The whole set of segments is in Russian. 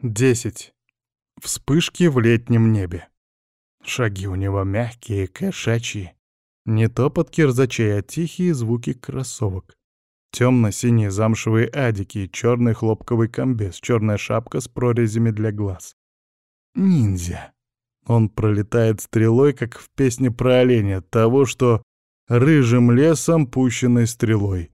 Десять. Вспышки в летнем небе. Шаги у него мягкие, кошачьи. Не топот кирзачей, а тихие звуки кроссовок. Темно-синие замшевые адики, черный хлопковый комбез, черная шапка с прорезями для глаз. Ниндзя. Он пролетает стрелой, как в песне про оленя, того, что рыжим лесом пущенной стрелой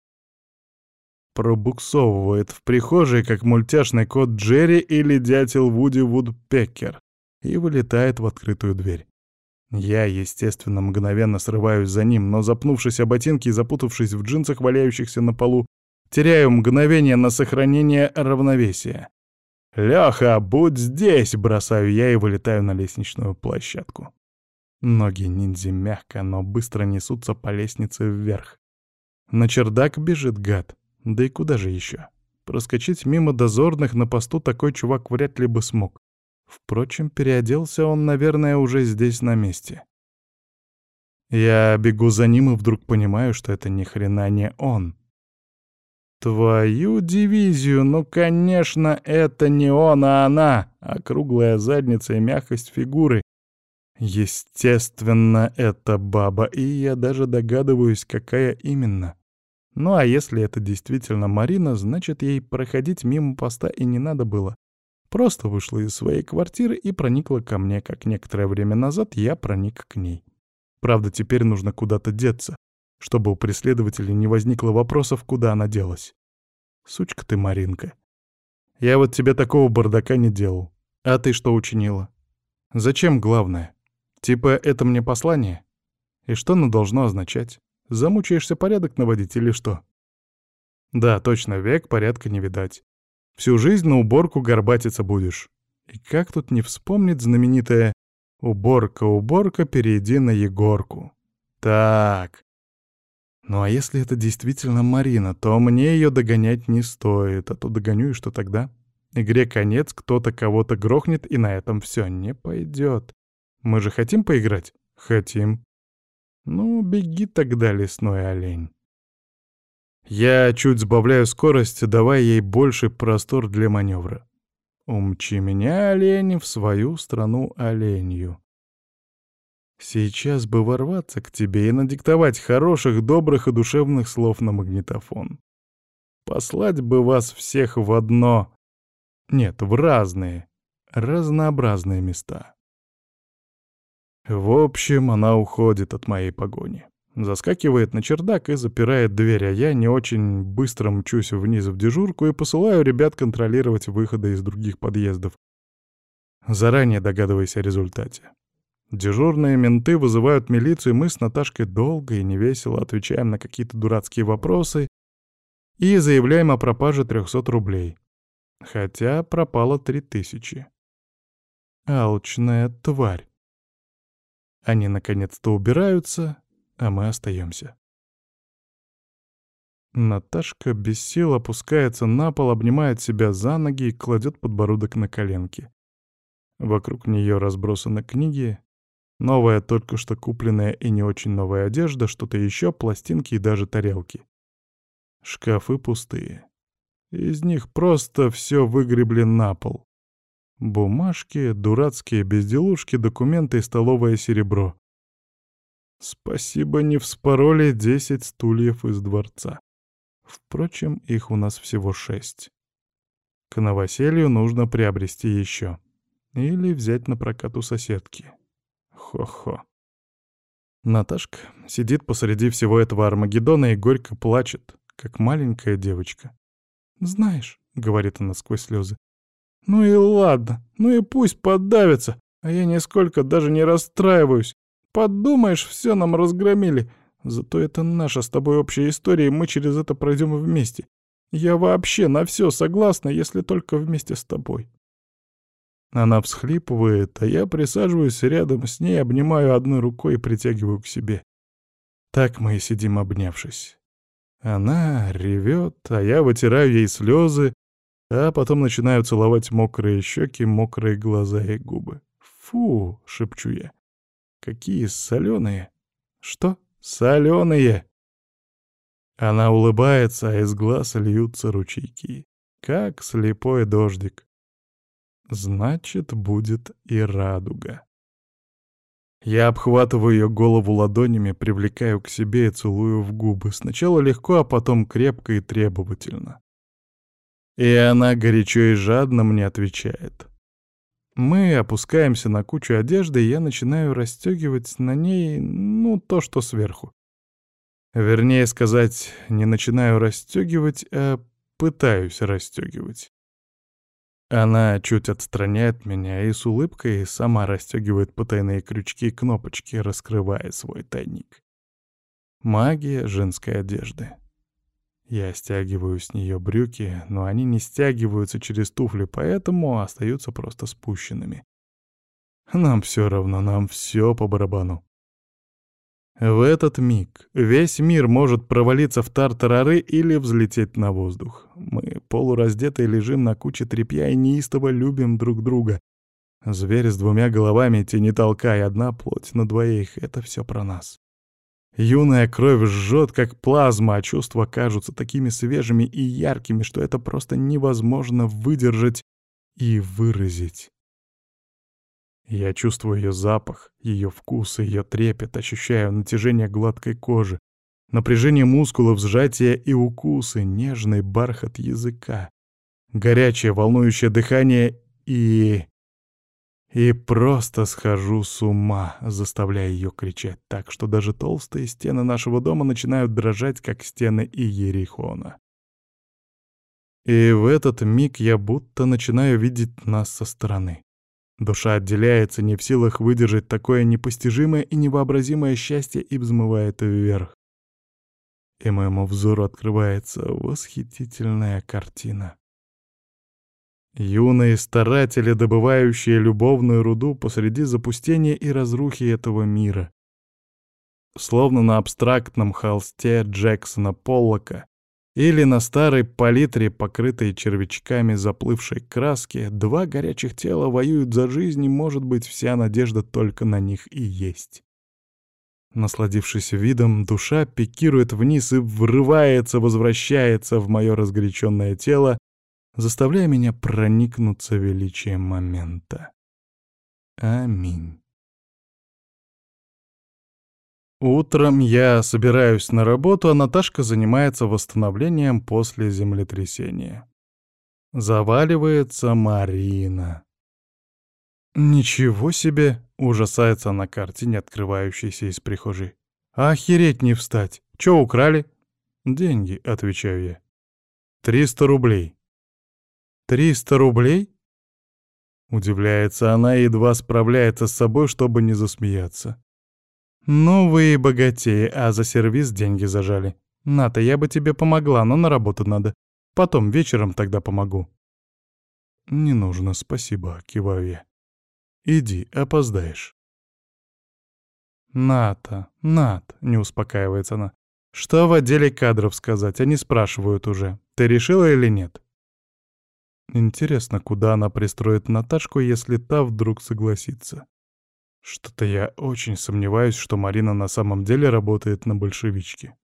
пробуксовывает в прихожей, как мультяшный кот Джерри или дятел Вуди Вудпекер, и вылетает в открытую дверь. Я, естественно, мгновенно срываюсь за ним, но, запнувшись о ботинки и запутавшись в джинсах, валяющихся на полу, теряю мгновение на сохранение равновесия. «Лёха, будь здесь!» — бросаю я и вылетаю на лестничную площадку. Ноги ниндзя мягко, но быстро несутся по лестнице вверх. На чердак бежит гад. Да и куда же еще? Проскочить мимо дозорных на посту такой чувак вряд ли бы смог. Впрочем, переоделся он, наверное, уже здесь на месте. Я бегу за ним и вдруг понимаю, что это ни хрена не он. Твою дивизию, ну, конечно, это не он, а она, округлая задница и мягкость фигуры. Естественно, это баба, и я даже догадываюсь, какая именно. Ну а если это действительно Марина, значит, ей проходить мимо поста и не надо было. Просто вышла из своей квартиры и проникла ко мне, как некоторое время назад я проник к ней. Правда, теперь нужно куда-то деться, чтобы у преследователей не возникло вопросов, куда она делась. Сучка ты, Маринка. Я вот тебе такого бардака не делал. А ты что учинила? Зачем главное? Типа, это мне послание? И что оно должно означать? Замучаешься порядок наводить или что? Да, точно, век порядка не видать. Всю жизнь на уборку горбатиться будешь. И как тут не вспомнить знаменитое «Уборка, уборка, перейди на Егорку». Так. Ну а если это действительно Марина, то мне ее догонять не стоит, а то догоню и что тогда? Игре конец, кто-то кого-то грохнет, и на этом все не пойдет. Мы же хотим поиграть? Хотим. Ну, беги тогда, лесной олень. Я чуть сбавляю скорость, давая ей больше простор для маневра. Умчи меня, олень, в свою страну оленью. Сейчас бы ворваться к тебе и надиктовать хороших, добрых и душевных слов на магнитофон. Послать бы вас всех в одно... Нет, в разные, разнообразные места. В общем, она уходит от моей погони. Заскакивает на чердак и запирает дверь, а я не очень быстро мчусь вниз в дежурку и посылаю ребят контролировать выходы из других подъездов, заранее догадываясь о результате. Дежурные менты вызывают милицию, мы с Наташкой долго и невесело отвечаем на какие-то дурацкие вопросы и заявляем о пропаже 300 рублей. Хотя пропало 3000. Алчная тварь. Они наконец-то убираются, а мы остаемся. Наташка без сил опускается на пол, обнимает себя за ноги и кладет подбородок на коленки. Вокруг нее разбросаны книги, новая только что купленная и не очень новая одежда, что-то еще, пластинки и даже тарелки. Шкафы пустые. Из них просто все выгребли на пол. Бумажки, дурацкие безделушки, документы и столовое серебро. Спасибо, не вспороли десять стульев из дворца. Впрочем, их у нас всего шесть. К новоселью нужно приобрести еще. Или взять на прокат у соседки. Хо-хо. Наташка сидит посреди всего этого Армагеддона и горько плачет, как маленькая девочка. «Знаешь», — говорит она сквозь слезы, ну и ладно, ну и пусть поддавится, а я нисколько даже не расстраиваюсь. Подумаешь, все нам разгромили. Зато это наша с тобой общая история, и мы через это пройдем вместе. Я вообще на все согласна, если только вместе с тобой. Она всхлипывает, а я присаживаюсь рядом с ней, обнимаю одной рукой и притягиваю к себе. Так мы и сидим обнявшись. Она ревет, а я вытираю ей слезы, а потом начинаю целовать мокрые щеки, мокрые глаза и губы. «Фу!» — шепчу я. «Какие соленые!» «Что? Соленые!» Она улыбается, а из глаз льются ручейки, как слепой дождик. Значит, будет и радуга. Я обхватываю ее голову ладонями, привлекаю к себе и целую в губы. Сначала легко, а потом крепко и требовательно. И она горячо и жадно мне отвечает. Мы опускаемся на кучу одежды, и я начинаю расстегивать на ней, ну, то, что сверху. Вернее сказать, не начинаю расстегивать, а пытаюсь расстегивать. Она чуть отстраняет меня и с улыбкой сама расстегивает потайные крючки и кнопочки, раскрывая свой тайник. Магия женской одежды. Я стягиваю с нее брюки, но они не стягиваются через туфли, поэтому остаются просто спущенными. Нам все равно, нам все по барабану. В этот миг весь мир может провалиться в тартарары или взлететь на воздух. Мы полураздетые лежим на куче тряпья и неистово любим друг друга. Зверь с двумя головами, тени толкай, одна плоть на двоих — это все про нас. Юная кровь жжет, как плазма, а чувства кажутся такими свежими и яркими, что это просто невозможно выдержать и выразить. Я чувствую ее запах, ее вкус, ее трепет, ощущаю натяжение гладкой кожи, напряжение мускулов, сжатие и укусы, нежный бархат языка, горячее волнующее дыхание и... И просто схожу с ума, заставляя ее кричать так, что даже толстые стены нашего дома начинают дрожать, как стены Иерихона. И в этот миг я будто начинаю видеть нас со стороны. Душа отделяется, не в силах выдержать такое непостижимое и невообразимое счастье и взмывает вверх. И моему взору открывается восхитительная картина. Юные старатели, добывающие любовную руду посреди запустения и разрухи этого мира. Словно на абстрактном холсте Джексона Поллока или на старой палитре, покрытой червячками заплывшей краски, два горячих тела воюют за жизнь, и, может быть, вся надежда только на них и есть. Насладившись видом, душа пикирует вниз и врывается, возвращается в мое разгоряченное тело, заставляя меня проникнуться величием момента. Аминь. Утром я собираюсь на работу, а Наташка занимается восстановлением после землетрясения. Заваливается Марина. «Ничего себе!» — ужасается на картине, открывающейся из прихожей. «Охереть не встать! Чё украли?» «Деньги», — отвечаю я. «Триста рублей». «Триста рублей?» Удивляется она и едва справляется с собой, чтобы не засмеяться. «Ну вы и богатеи, а за сервис деньги зажали. Ната, я бы тебе помогла, но на работу надо. Потом, вечером тогда помогу». «Не нужно, спасибо», — киваю я. «Иди, опоздаешь». «Ната, Нат», — не успокаивается она. «Что в отделе кадров сказать? Они спрашивают уже. Ты решила или нет?» Интересно, куда она пристроит Наташку, если та вдруг согласится. Что-то я очень сомневаюсь, что Марина на самом деле работает на большевичке.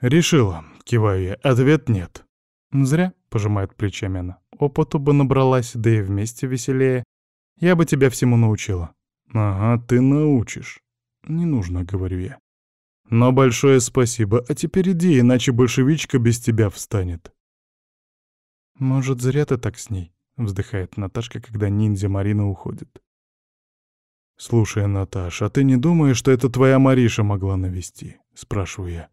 «Решила», — киваю я, — «ответ нет». «Зря», — пожимает плечами она. «Опыту бы набралась, да и вместе веселее. Я бы тебя всему научила». «Ага, ты научишь». «Не нужно», — говорю я. «Но большое спасибо, а теперь иди, иначе большевичка без тебя встанет». «Может, зря ты так с ней?» — вздыхает Наташка, когда ниндзя Марина уходит. «Слушай, Наташ, а ты не думаешь, что это твоя Мариша могла навести?» — спрашиваю я.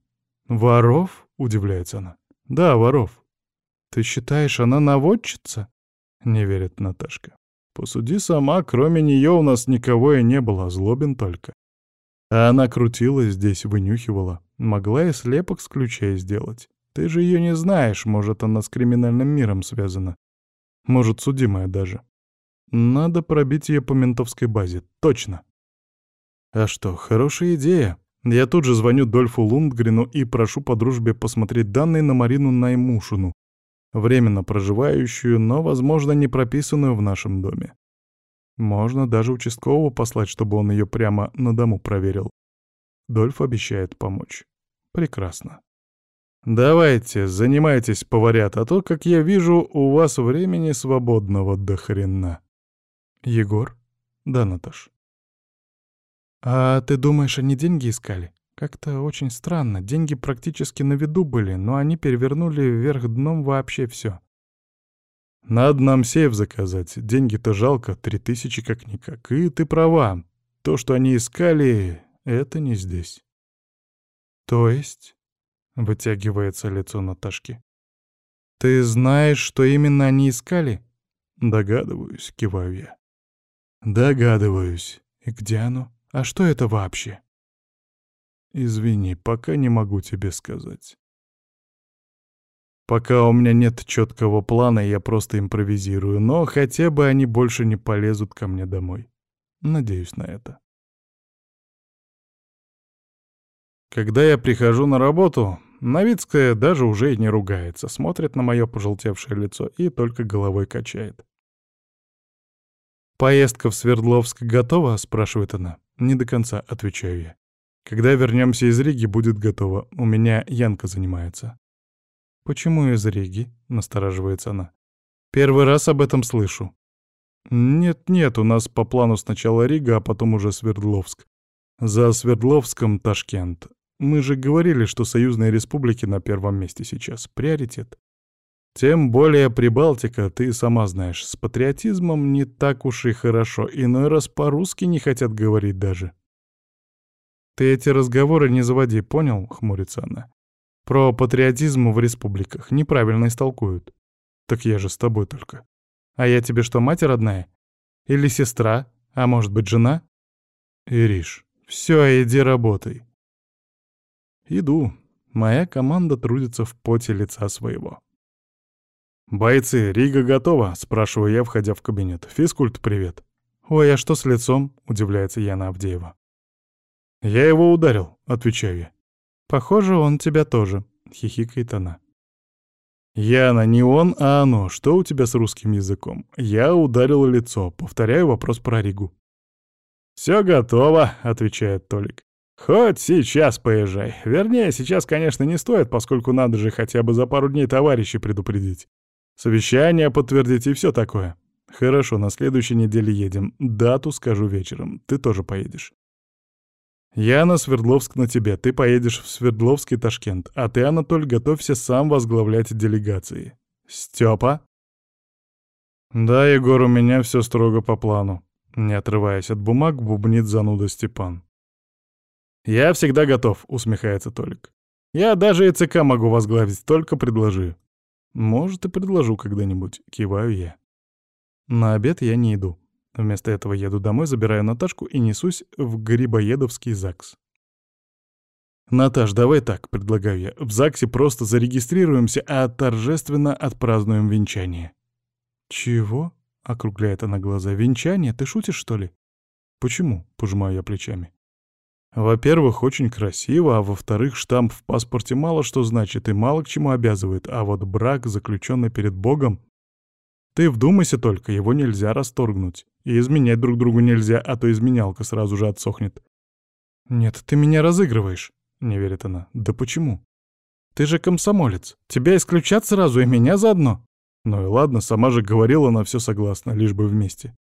«Воров?» — удивляется она. «Да, воров». «Ты считаешь, она наводчица?» — не верит Наташка. «Посуди сама, кроме нее у нас никого и не было, злобин только. А она крутилась здесь, вынюхивала. Могла и слепок с ключей сделать. Ты же ее не знаешь, может, она с криминальным миром связана. Может, судимая даже. Надо пробить ее по ментовской базе, точно. А что, хорошая идея. Я тут же звоню Дольфу Лундгрену и прошу по дружбе посмотреть данные на Марину Наймушину, временно проживающую, но, возможно, не прописанную в нашем доме. Можно даже участкового послать, чтобы он ее прямо на дому проверил. Дольф обещает помочь. Прекрасно. Давайте, занимайтесь, поварят, а то, как я вижу, у вас времени свободного до хрена. Егор? Да, Наташ. А ты думаешь, они деньги искали? Как-то очень странно. Деньги практически на виду были, но они перевернули вверх дном вообще все. Надо нам сейф заказать. Деньги-то жалко, три тысячи как-никак. И ты права. То, что они искали, это не здесь. То есть? Вытягивается лицо Наташки. Ты знаешь, что именно они искали? Догадываюсь, киваю я. Догадываюсь. И где оно? А что это вообще? Извини, пока не могу тебе сказать. Пока у меня нет четкого плана, я просто импровизирую, но хотя бы они больше не полезут ко мне домой. Надеюсь на это. Когда я прихожу на работу, Новицкая даже уже и не ругается, смотрит на мое пожелтевшее лицо и только головой качает. «Поездка в Свердловск готова?» — спрашивает она. «Не до конца», — отвечаю я. «Когда вернемся из Риги, будет готово. У меня Янка занимается». «Почему из Риги?» — настораживается она. «Первый раз об этом слышу». «Нет-нет, у нас по плану сначала Рига, а потом уже Свердловск. За Свердловском — Ташкент. Мы же говорили, что союзные республики на первом месте сейчас. Приоритет. Тем более Прибалтика, ты сама знаешь, с патриотизмом не так уж и хорошо. Иной раз по-русски не хотят говорить даже. «Ты эти разговоры не заводи, понял?» — хмурится она. «Про патриотизм в республиках неправильно истолкуют. Так я же с тобой только. А я тебе что, мать родная? Или сестра? А может быть, жена?» «Ириш, все, иди работай». Иду. Моя команда трудится в поте лица своего. «Бойцы, Рига готова?» — спрашиваю я, входя в кабинет. «Физкульт, привет». «Ой, а что с лицом?» — удивляется Яна Авдеева. «Я его ударил», — отвечаю я. «Похоже, он тебя тоже», — хихикает она. «Яна, не он, а оно. Что у тебя с русским языком? Я ударил лицо. Повторяю вопрос про Ригу». «Все готово», — отвечает Толик. «Хоть сейчас поезжай. Вернее, сейчас, конечно, не стоит, поскольку надо же хотя бы за пару дней товарищей предупредить. Совещание подтвердить и все такое. Хорошо, на следующей неделе едем. Дату скажу вечером. Ты тоже поедешь. Я на Свердловск на тебе, ты поедешь в Свердловский Ташкент, а ты, Анатоль, готовься сам возглавлять делегации. Степа? Да, Егор, у меня все строго по плану. Не отрываясь от бумаг, бубнит зануда Степан. «Я всегда готов», — усмехается Толик. «Я даже и ЦК могу возглавить, только предложи». «Может, и предложу когда-нибудь», — киваю я. На обед я не иду. Вместо этого еду домой, забираю Наташку и несусь в Грибоедовский ЗАГС. «Наташ, давай так», — предлагаю я. «В ЗАГСе просто зарегистрируемся, а торжественно отпразднуем венчание». «Чего?» — округляет она глаза. «Венчание? Ты шутишь, что ли?» «Почему?» — пожимаю я плечами. «Во-первых, очень красиво, а во-вторых, штамп в паспорте мало что значит и мало к чему обязывает, а вот брак, заключенный перед Богом, ты вдумайся только, его нельзя расторгнуть. И изменять друг другу нельзя, а то изменялка сразу же отсохнет. «Нет, ты меня разыгрываешь», — не верит она. «Да почему? Ты же комсомолец. Тебя исключат сразу и меня заодно». Ну и ладно, сама же говорила на все согласна, лишь бы вместе.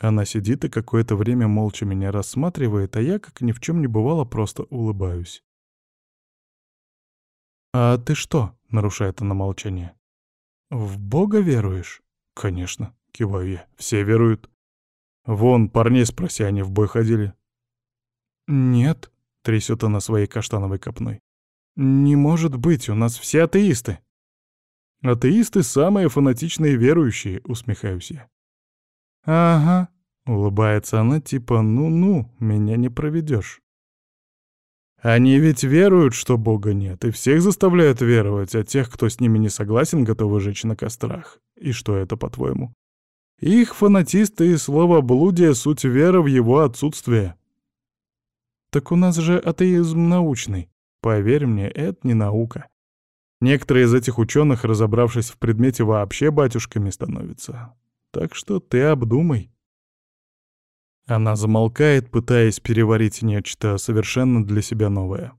Она сидит и какое-то время молча меня рассматривает, а я, как ни в чем не бывало, просто улыбаюсь. «А ты что?» — нарушает она молчание. «В Бога веруешь?» «Конечно», — киваю я. «Все веруют». «Вон, парней спроси, они в бой ходили». «Нет», — трясет она своей каштановой копной. «Не может быть, у нас все атеисты». «Атеисты — самые фанатичные верующие», — усмехаюсь я. «Ага», — улыбается она, типа «ну-ну, меня не проведешь». Они ведь веруют, что Бога нет, и всех заставляют веровать, а тех, кто с ними не согласен, готовы жечь на кострах. И что это, по-твоему? Их фанатисты и словоблудие — суть веры в его отсутствие. Так у нас же атеизм научный. Поверь мне, это не наука. Некоторые из этих ученых, разобравшись в предмете, вообще батюшками становятся. Так что ты обдумай. Она замолкает, пытаясь переварить нечто совершенно для себя новое.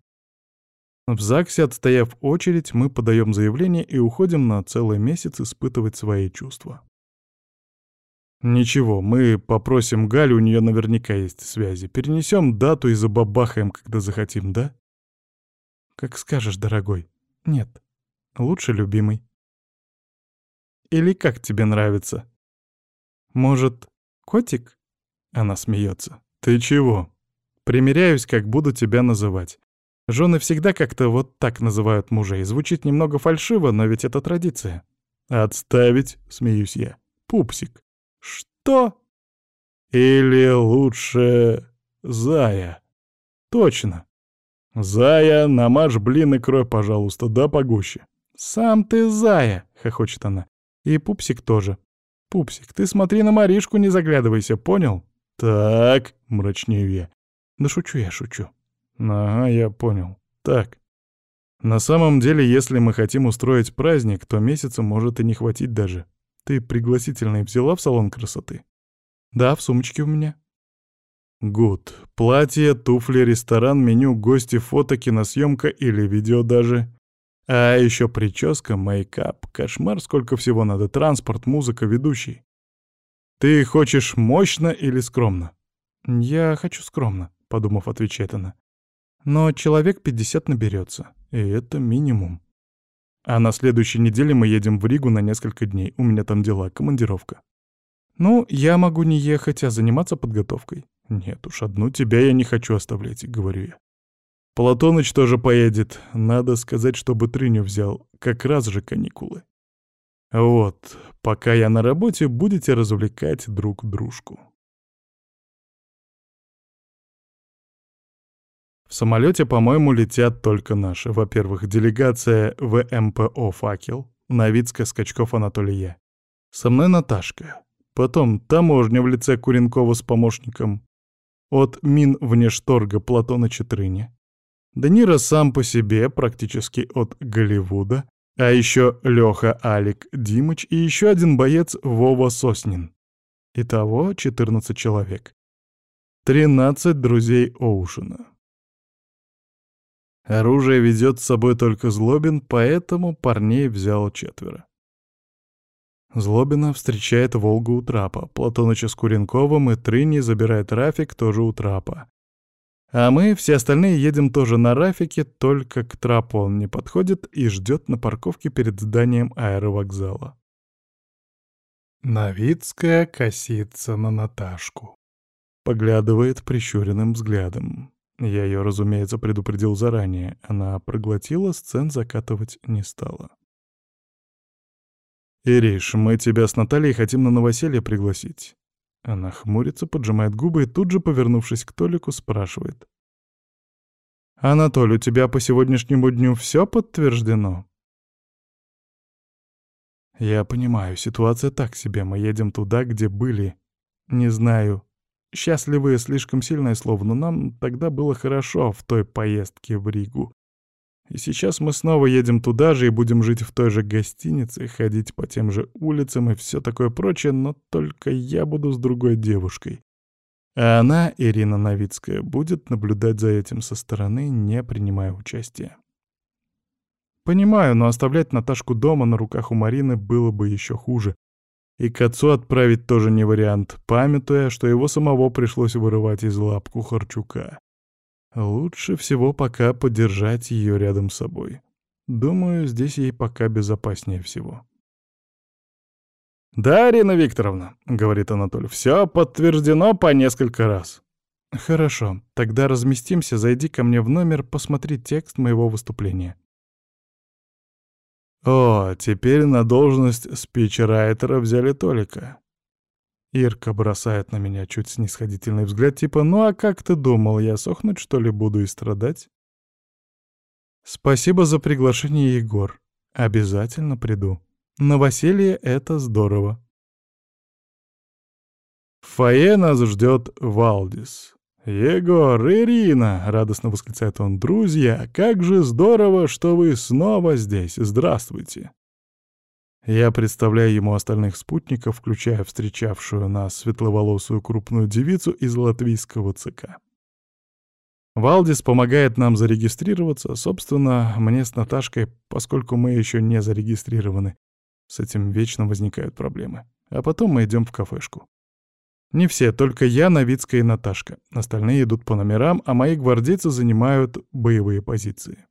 В ЗАГСе, отстояв очередь, мы подаем заявление и уходим на целый месяц испытывать свои чувства. Ничего, мы попросим Галю, у нее наверняка есть связи. Перенесем дату и забабахаем, когда захотим, да? Как скажешь, дорогой. Нет, лучше любимый. Или как тебе нравится? Может, котик? Она смеется. Ты чего? Примеряюсь, как буду тебя называть. Жены всегда как-то вот так называют мужей. Звучит немного фальшиво, но ведь это традиция. «Отставить», — смеюсь я. «Пупсик». «Что?» «Или лучше Зая». «Точно». «Зая, намажь блин икрой, пожалуйста, да погуще». «Сам ты Зая», — хохочет она. «И Пупсик тоже». «Пупсик, ты смотри на Маришку, не заглядывайся, понял?» «Так», — мрачнею я. «Да шучу я, шучу». Ага, я понял. Так. На самом деле, если мы хотим устроить праздник, то месяца может и не хватить даже. Ты пригласительные взяла в салон красоты? Да, в сумочке у меня. Гуд. Платье, туфли, ресторан, меню, гости, фото, киносъемка или видео даже. А еще прическа, мейкап, кошмар, сколько всего надо, транспорт, музыка, ведущий. Ты хочешь мощно или скромно? Я хочу скромно, подумав, отвечает она. Но человек 50 наберется, и это минимум. А на следующей неделе мы едем в Ригу на несколько дней. У меня там дела, командировка. Ну, я могу не ехать, а заниматься подготовкой. Нет уж, одну тебя я не хочу оставлять, говорю я. Платоныч тоже поедет. Надо сказать, чтобы Трыню взял. Как раз же каникулы. Вот, пока я на работе, будете развлекать друг дружку. В самолете, по-моему, летят только наши. Во-первых, делегация ВМПО «Факел», Новицкая, Скачков, Анатолия. Со мной Наташка. Потом таможня в лице Куренкова с помощником. От Мин внешторга Платона Данира сам по себе, практически от Голливуда. А еще Леха Алик Димыч и еще один боец Вова Соснин. Итого 14 человек. 13 друзей Оушена. Оружие ведет с собой только Злобин, поэтому парней взял четверо. Злобина встречает Волгу у трапа, Платоныча с Куренковым и Трыни забирает Рафик тоже у трапа. А мы, все остальные, едем тоже на Рафике, только к трапу он не подходит и ждет на парковке перед зданием аэровокзала. Новицкая косится на Наташку. Поглядывает прищуренным взглядом. Я ее, разумеется, предупредил заранее. Она проглотила, сцен закатывать не стала. «Ириш, мы тебя с Натальей хотим на новоселье пригласить». Она хмурится, поджимает губы и тут же, повернувшись к Толику, спрашивает. «Анатоль, у тебя по сегодняшнему дню все подтверждено?» «Я понимаю, ситуация так себе. Мы едем туда, где были. Не знаю, Счастливые — слишком сильное слово, но нам тогда было хорошо в той поездке в Ригу. И сейчас мы снова едем туда же и будем жить в той же гостинице, ходить по тем же улицам и все такое прочее, но только я буду с другой девушкой. А она, Ирина Новицкая, будет наблюдать за этим со стороны, не принимая участия. Понимаю, но оставлять Наташку дома на руках у Марины было бы еще хуже. И к отцу отправить тоже не вариант, памятуя, что его самого пришлось вырывать из лап Кухарчука. Лучше всего пока подержать ее рядом с собой. Думаю, здесь ей пока безопаснее всего. «Да, Арина Викторовна», — говорит Анатолий, — «все подтверждено по несколько раз». «Хорошо, тогда разместимся, зайди ко мне в номер, посмотри текст моего выступления». О, теперь на должность спичрайтера взяли Толика. Ирка бросает на меня чуть снисходительный взгляд, типа «Ну а как ты думал, я сохнуть, что ли, буду и страдать?» «Спасибо за приглашение, Егор. Обязательно приду. Новоселье — это здорово». В фойе нас ждет Валдис. «Егор, Ирина!» — радостно восклицает он. «Друзья, как же здорово, что вы снова здесь! Здравствуйте!» Я представляю ему остальных спутников, включая встречавшую нас светловолосую крупную девицу из латвийского ЦК. Валдис помогает нам зарегистрироваться, собственно, мне с Наташкой, поскольку мы еще не зарегистрированы. С этим вечно возникают проблемы. А потом мы идем в кафешку. Не все, только я, Новицкая и Наташка. Остальные идут по номерам, а мои гвардейцы занимают боевые позиции.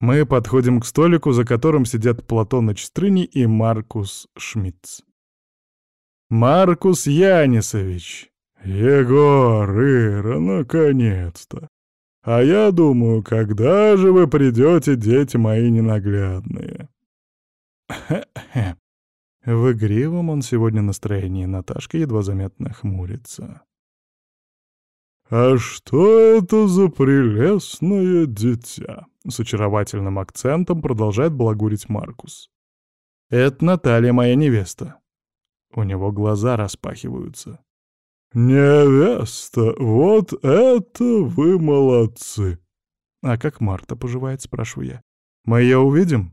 Мы подходим к столику, за которым сидят Платоныч Стрыни и Маркус Шмидц. «Маркус Янисович!» «Егор, Ира, наконец-то! А я думаю, когда же вы придете, дети мои ненаглядные?» «Хе-хе!» В игривом он сегодня настроении Наташка едва заметно хмурится. «А что это за прелестное дитя?» — с очаровательным акцентом продолжает благурить Маркус. «Это Наталья, моя невеста». У него глаза распахиваются. «Невеста, вот это вы молодцы!» «А как Марта поживает?» — спрашиваю я. «Мы ее увидим?»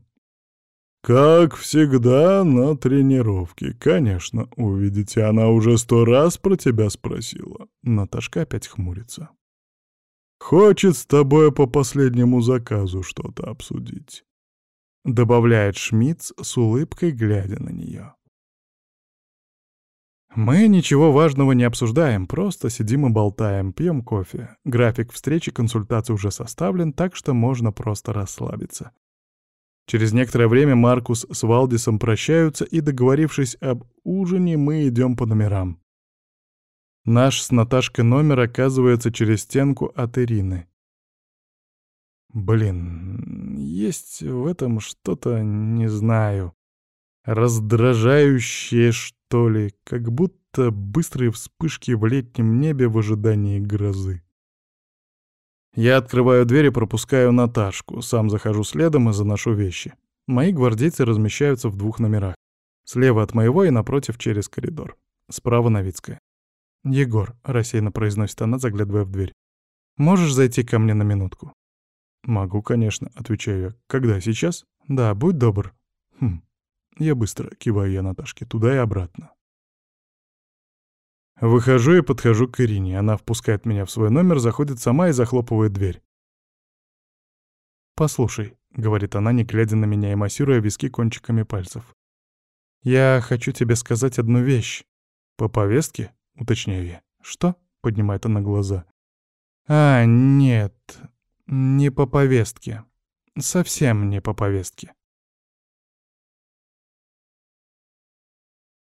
«Как всегда на тренировке. Конечно, увидите, она уже сто раз про тебя спросила». Наташка опять хмурится. «Хочет с тобой по последнему заказу что-то обсудить», — добавляет Шмидц с улыбкой, глядя на нее. Мы ничего важного не обсуждаем, просто сидим и болтаем, пьем кофе. График встречи консультации уже составлен, так что можно просто расслабиться. Через некоторое время Маркус с Валдисом прощаются, и, договорившись об ужине, мы идем по номерам. Наш с Наташкой номер оказывается через стенку от Ирины. Блин, есть в этом что-то, не знаю, раздражающее, что ли, как будто быстрые вспышки в летнем небе в ожидании грозы. Я открываю дверь и пропускаю Наташку, сам захожу следом и заношу вещи. Мои гвардейцы размещаются в двух номерах. Слева от моего и напротив через коридор. Справа Новицкая. «Егор», — рассеянно произносит она, заглядывая в дверь. «Можешь зайти ко мне на минутку?» «Могу, конечно», — отвечаю я. «Когда, сейчас?» «Да, будь добр». «Хм, я быстро киваю я Наташке туда и обратно. Выхожу и подхожу к Ирине. Она впускает меня в свой номер, заходит сама и захлопывает дверь. «Послушай», — говорит она, не глядя на меня и массируя виски кончиками пальцев. «Я хочу тебе сказать одну вещь». «По повестке?» — уточняю я. «Что?» — поднимает она глаза. «А, нет, не по повестке. Совсем не по повестке.